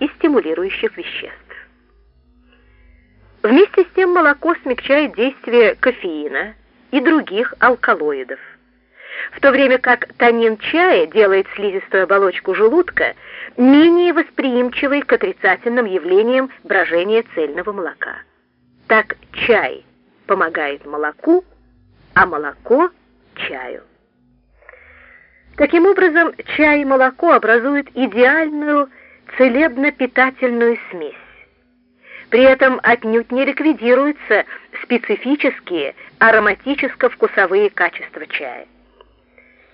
и стимулирующих веществ. Вместе с тем молоко смягчает действие кофеина и других алкалоидов, в то время как танин чая делает слизистую оболочку желудка менее восприимчивой к отрицательным явлениям брожения цельного молока. Так чай помогает молоку, а молоко – чаю. Таким образом, чай и молоко образуют идеальную целебно-питательную смесь. При этом отнюдь не ликвидируются специфические ароматическо-вкусовые качества чая.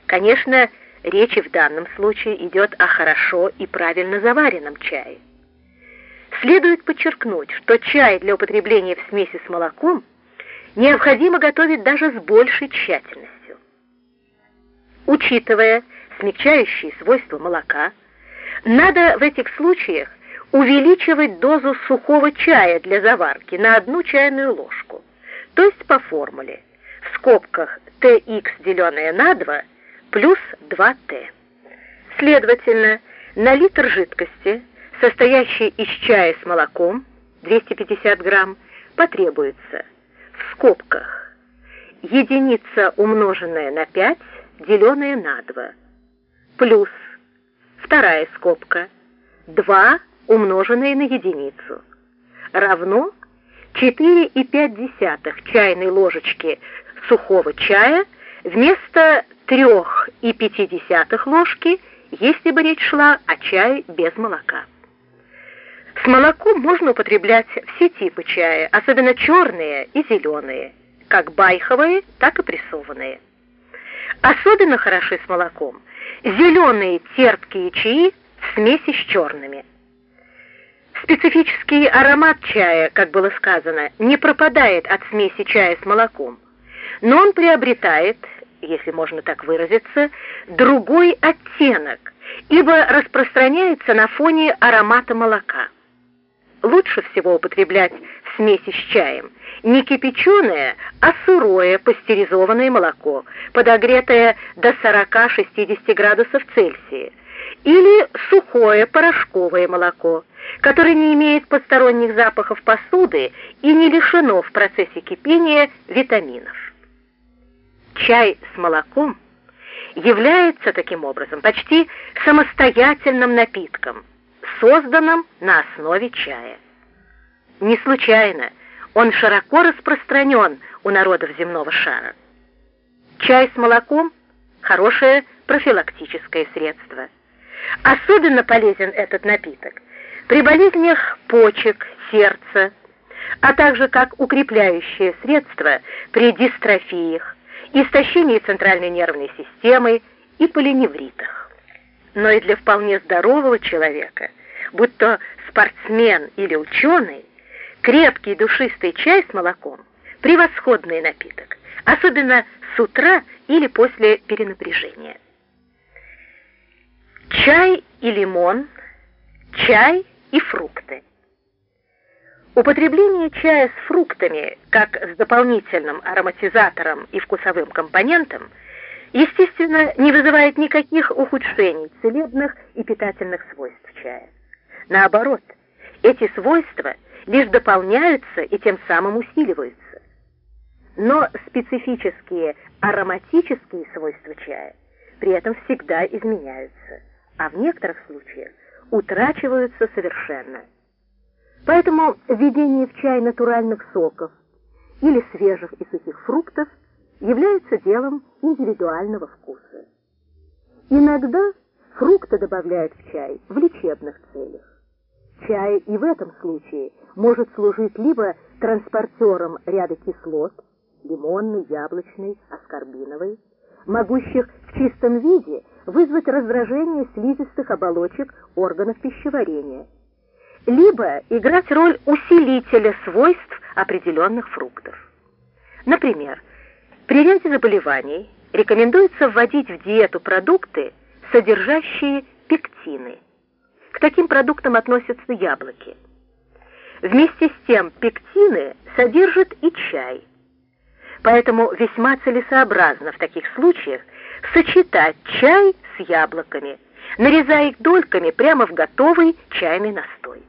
Конечно, речь в данном случае идет о хорошо и правильно заваренном чае. Следует подчеркнуть, что чай для употребления в смеси с молоком необходимо готовить даже с большей тщательностью. Учитывая смягчающие свойства молока, надо в этих случаях увеличивать дозу сухого чая для заварки на одну чайную ложку, то есть по формуле в скобках tx деленное на 2 плюс 2t. Следовательно, на литр жидкости, состоящей из чая с молоком, 250 грамм, потребуется в скобках единица умноженная на 5, деленное на 2, плюс вторая скобка 2 умноженное на единицу, равно 4,5 чайной ложечки сухого чая вместо 3,5 ложки, если бы речь шла о чае без молока. С молоком можно употреблять все типы чая, особенно черные и зеленые, как байховые, так и прессованные. Особенно хороши с молоком зеленые терпкие чаи в смеси с черными. Специфический аромат чая, как было сказано, не пропадает от смеси чая с молоком, но он приобретает, если можно так выразиться, другой оттенок, ибо распространяется на фоне аромата молока. Лучше всего употреблять смеси с чаем не кипяченое, а сырое пастеризованное молоко, подогретое до 40-60 градусов Цельсия, или сухое порошковое молоко, которое не имеет посторонних запахов посуды и не лишено в процессе кипения витаминов. Чай с молоком является таким образом почти самостоятельным напитком, созданным на основе чая. Не случайно он широко распространен у народов земного шара. Чай с молоком – хорошее профилактическое средство. Особенно полезен этот напиток при болезнях почек, сердца, а также как укрепляющее средство при дистрофиях, истощении центральной нервной системы и полиневритах. Но и для вполне здорового человека, будь то спортсмен или ученый, крепкий душистый чай с молоком – превосходный напиток, особенно с утра или после перенапряжения. Чай и лимон, чай и фрукты. Употребление чая с фруктами, как с дополнительным ароматизатором и вкусовым компонентом, естественно, не вызывает никаких ухудшений целебных и питательных свойств чая. Наоборот, эти свойства лишь дополняются и тем самым усиливаются. Но специфические ароматические свойства чая при этом всегда изменяются, а в некоторых случаях утрачиваются совершенно. Поэтому введение в чай натуральных соков или свежих и сухих фруктов является делом индивидуального вкуса. Иногда фрукты добавляют в чай в лечебных целях. Чай и в этом случае может служить либо транспортером ряда кислот, лимонной, яблочной, аскорбиновой, могущих в чистом виде вызвать раздражение слизистых оболочек органов пищеварения, либо играть роль усилителя свойств определенных фруктов. Например, при ряде заболеваний рекомендуется вводить в диету продукты, содержащие пектины. Таким продуктам относятся яблоки. Вместе с тем пектины содержат и чай. Поэтому весьма целесообразно в таких случаях сочетать чай с яблоками, нарезая их дольками прямо в готовый чайный настой.